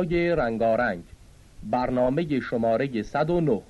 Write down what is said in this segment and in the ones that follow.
های رنگارنگ. برنامه شماره 109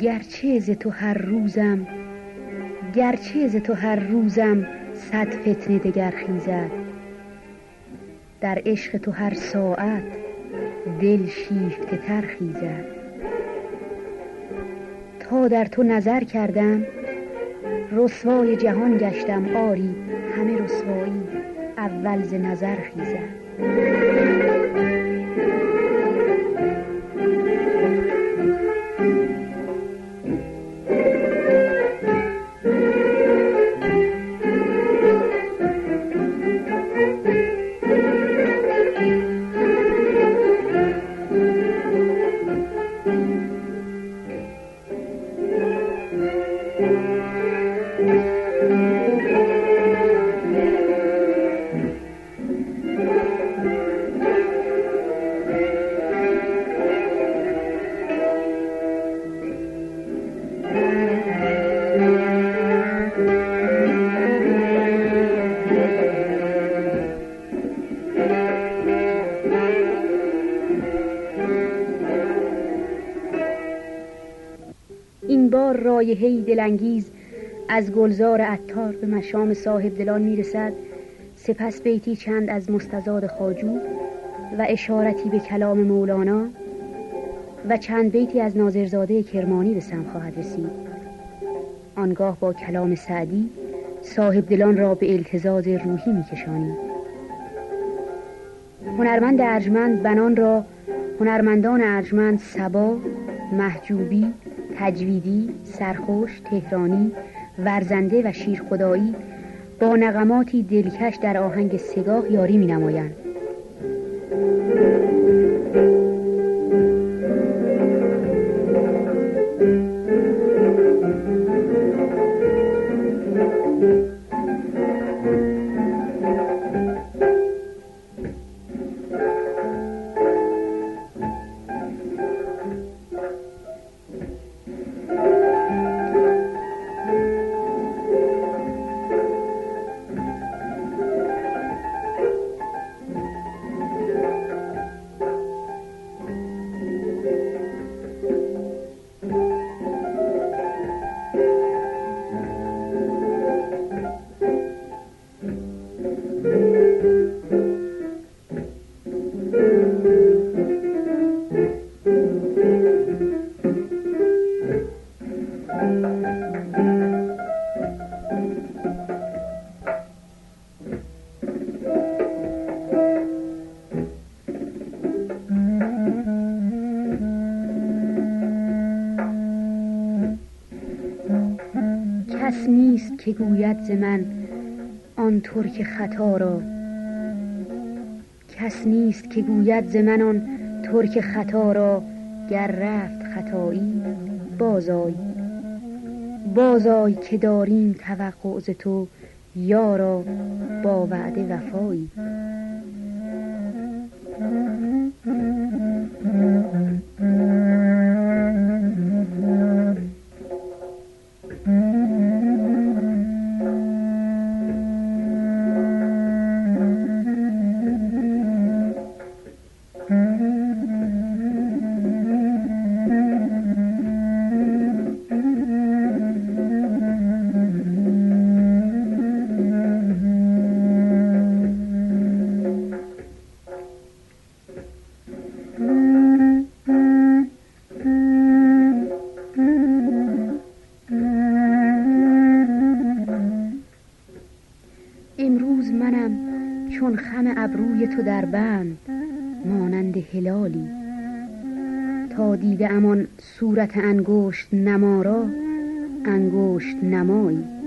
گرچه ز تو هر روزم گرچه ز تو هر روزم صد فتنه دگر خیزد. در عشق تو هر ساعت دل شیفته تر خیزد. تا در تو نظر کردم. رسوای جهان گشتم آری همه رسوایی اول ز نظر خیزد. از گلزار عطار به مشام صاحب دلان می‌رسد سپس بیتی چند از مستزاد خاجو و اشارتی به کلام مولانا و چند بیتی از ناظرزاده کرمانی به سم خواهد رسید. آنگاه با کلام سعدی صاحب دلان را به التزاز روحی میکشانیم هنرمند ارجمند بنان را هنرمندان ارجمند سبا محجوبی تجویدی، سرخوش، تهرانی، ورزنده و شیرخدایی با نغماتی دلکش در آهنگ سگاه یاری می نمایند. که گوید ز من آن ترک خطا را. کس نیست که گوید ز من آن ترک خطا را. گر رفت خطایی بازای بازای که داریم توقع ز تو یارا با وعده وفایی. ابروی تو در بند مانند هلالی. تا دیده امان صورت انگشت نمارا انگشت نمایی.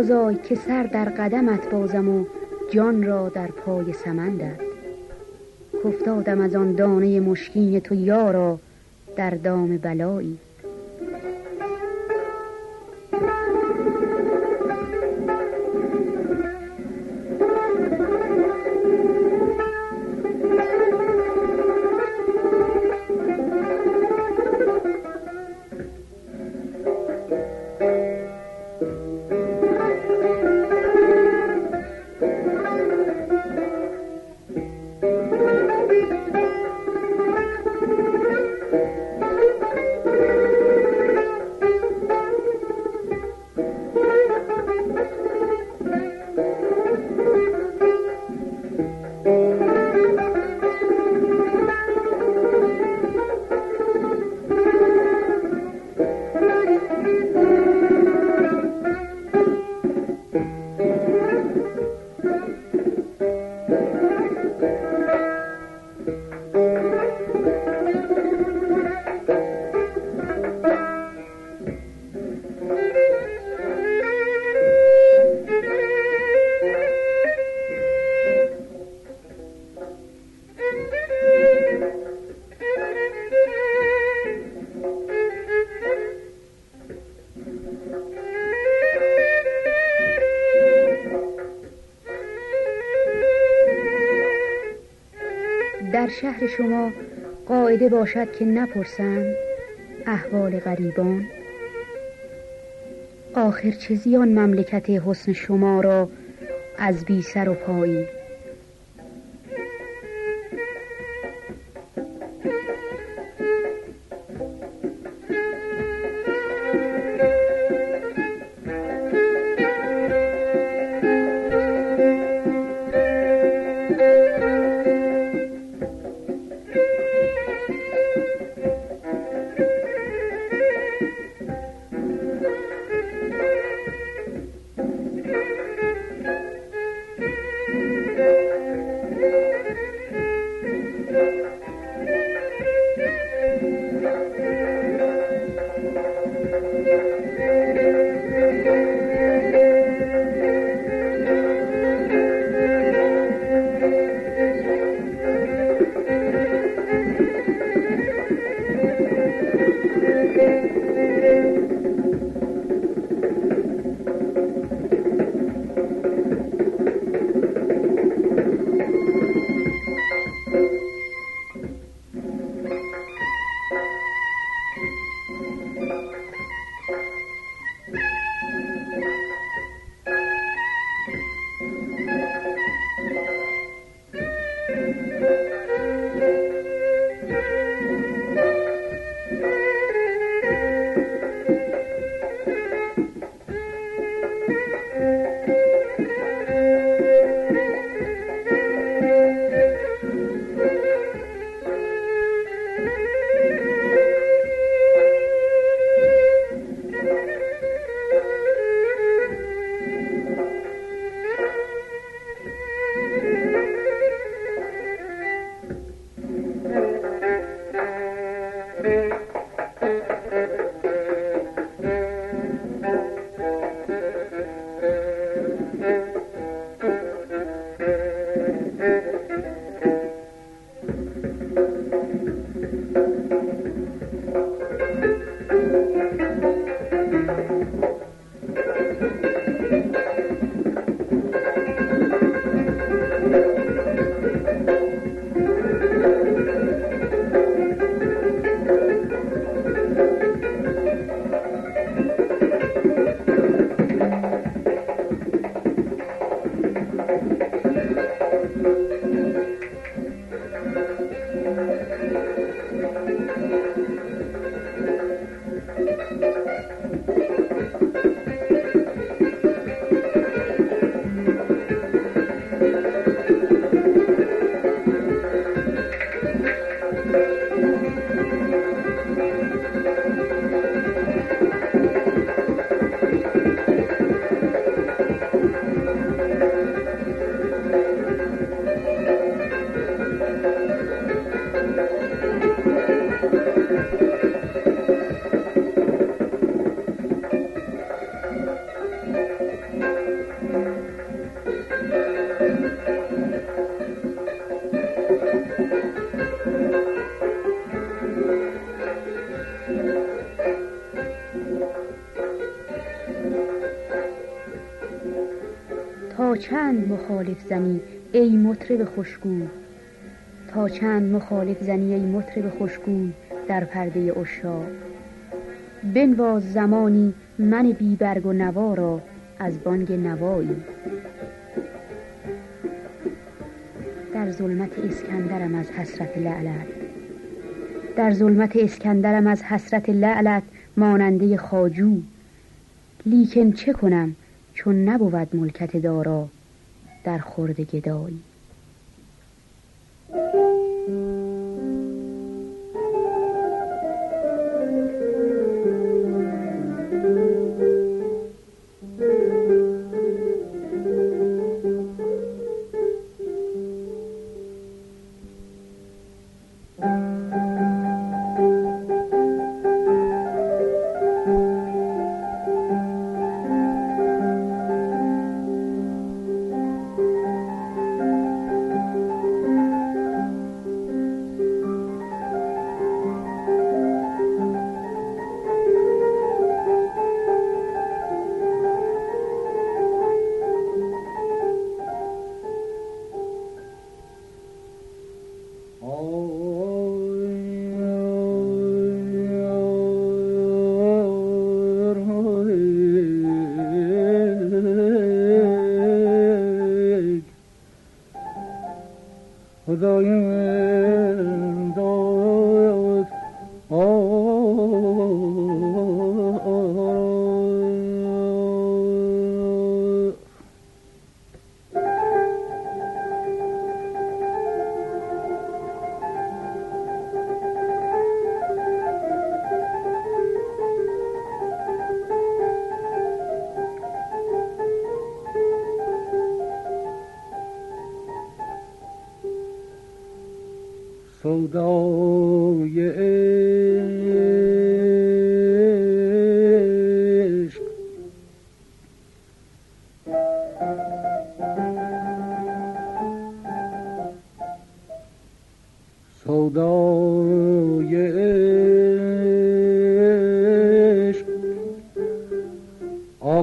بازای که سر در قدمت بازم و جان را در پای سمندت. کفتادم از آن دانه مشکین تو یارا در دام بلایی. شهر شما قاعده باشد که نپرسند احوال غریبان. آخر چه زیان مملکت حسن شما را از بی سر و پایی؟ تا چند مخالف زنی ای مطرب خوشگو؟ تا چند مخالف زنی ای مطرب خوشگو در پرده عشاق؟ بنواز زمانی من بی برگ و نوا را از بانگ نوایی. در ظلمت اسکندرم از حسرت لعلت در ظلمت اسکندرم از حسرت لعلت ماننده خاجو لیکن چه کنم چون نبود ملکت دارا در خورد گدایی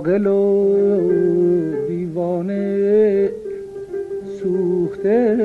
عاقل و دیوانه سوخته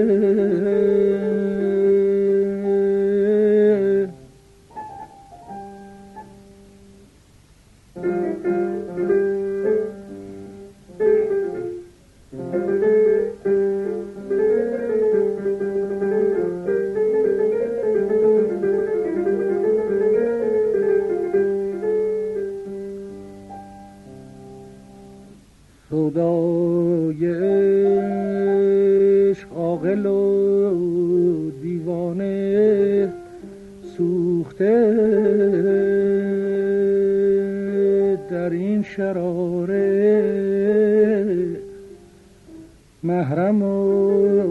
محرم و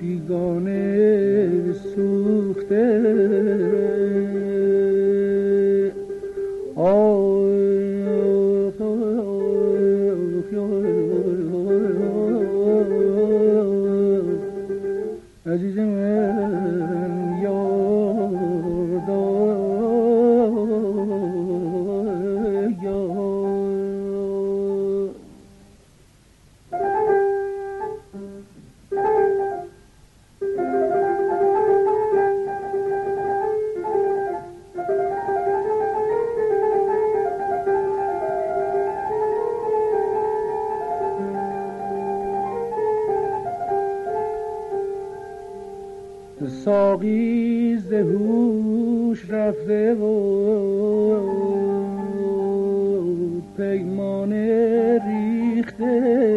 بیگانه سوخته ساقی هوش رفته و پیمان ریخته.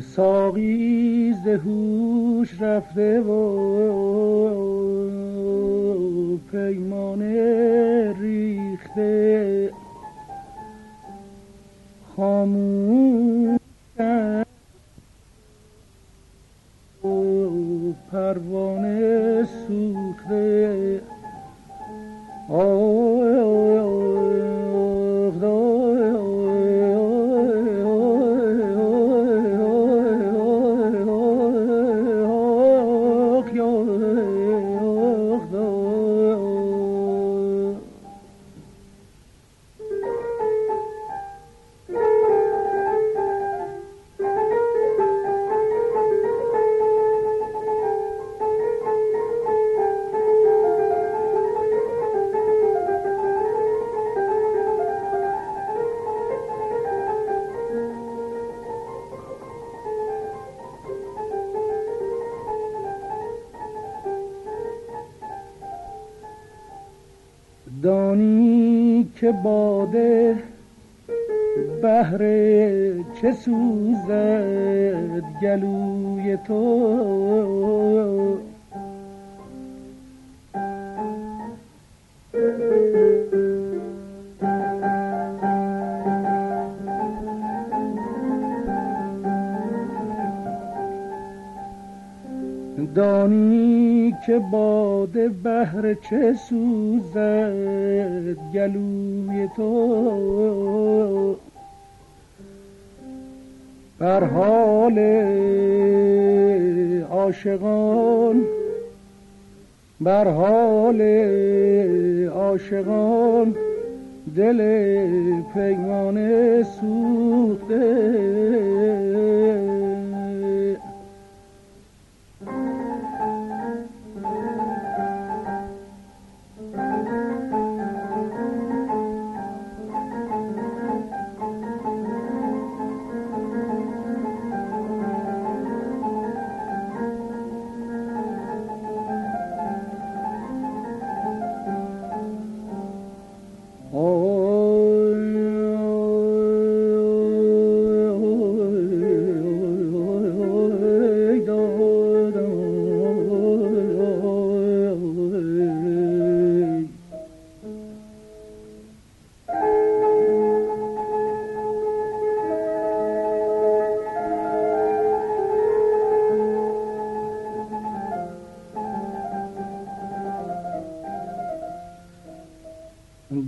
ساقی هوش رفته و پیمان ریخته. خاموش پروانه سوخته. دانی بهر چه سوزد گلوی تو؟ دانی که باد بهر چه سوزد گلوی تو؟ بر حال عاشقان بر حال عاشقان دل پیمانه سوخته.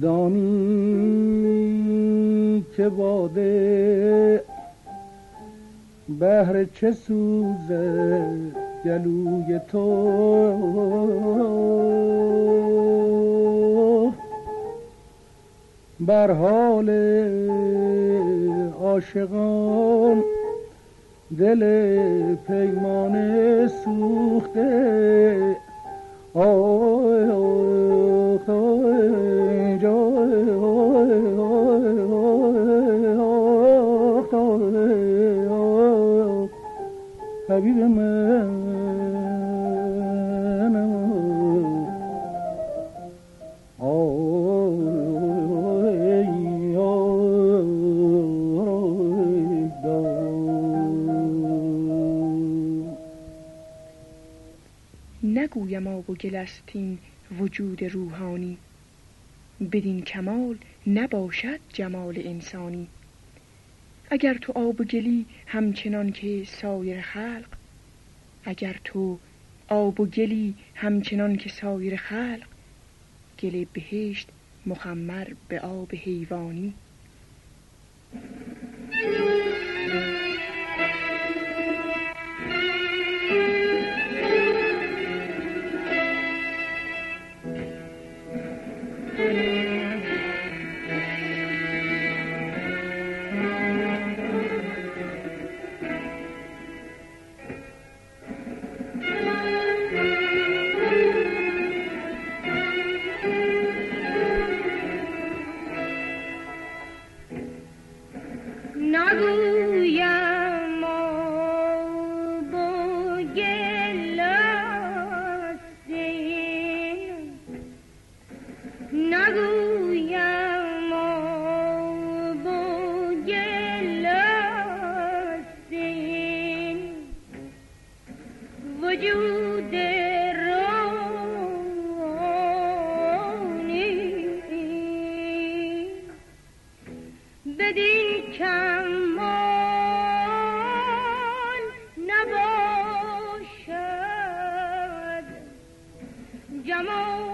دانی که باده بهر چه سوزه گلوی تو. بر حال عاشقان دل پیمانه سوخته. نگویم آب و گلستین وجود روحانی. بدین کمال نباشد جمال انسانی. اگر تو آب و گلی همچنان که سایر خلق اگر تو آب و گلی همچنان که سایر خلق گل بهشت مخمر به آب حیوانی. Jamal.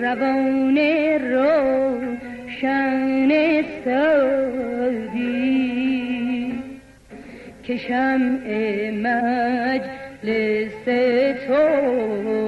روان روشن سادی که شمع مجلس توست